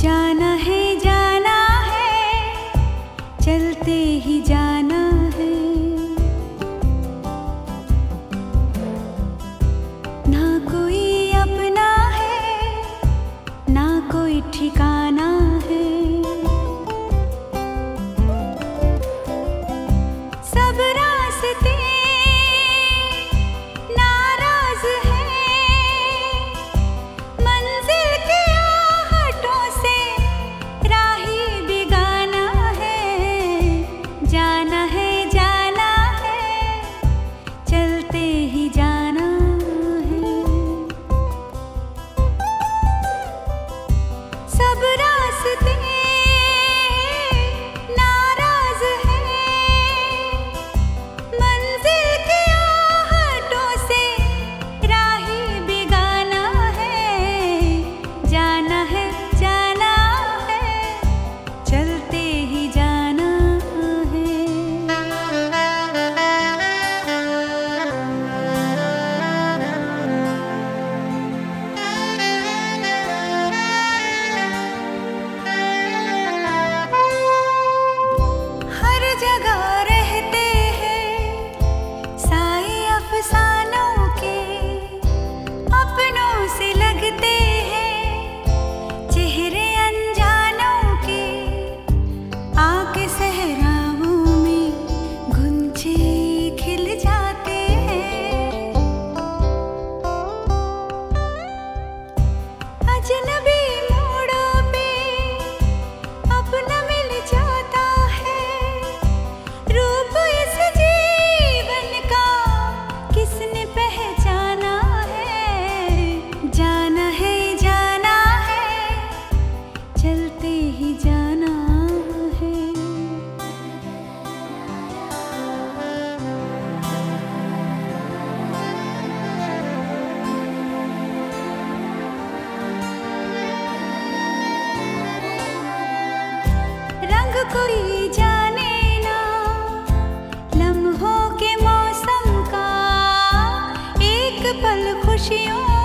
जाना है जाना है। चलते ही जा चलते ही जाना है। रंग कोई जाने ना, लम्हों के मौसम का एक पल खुशियों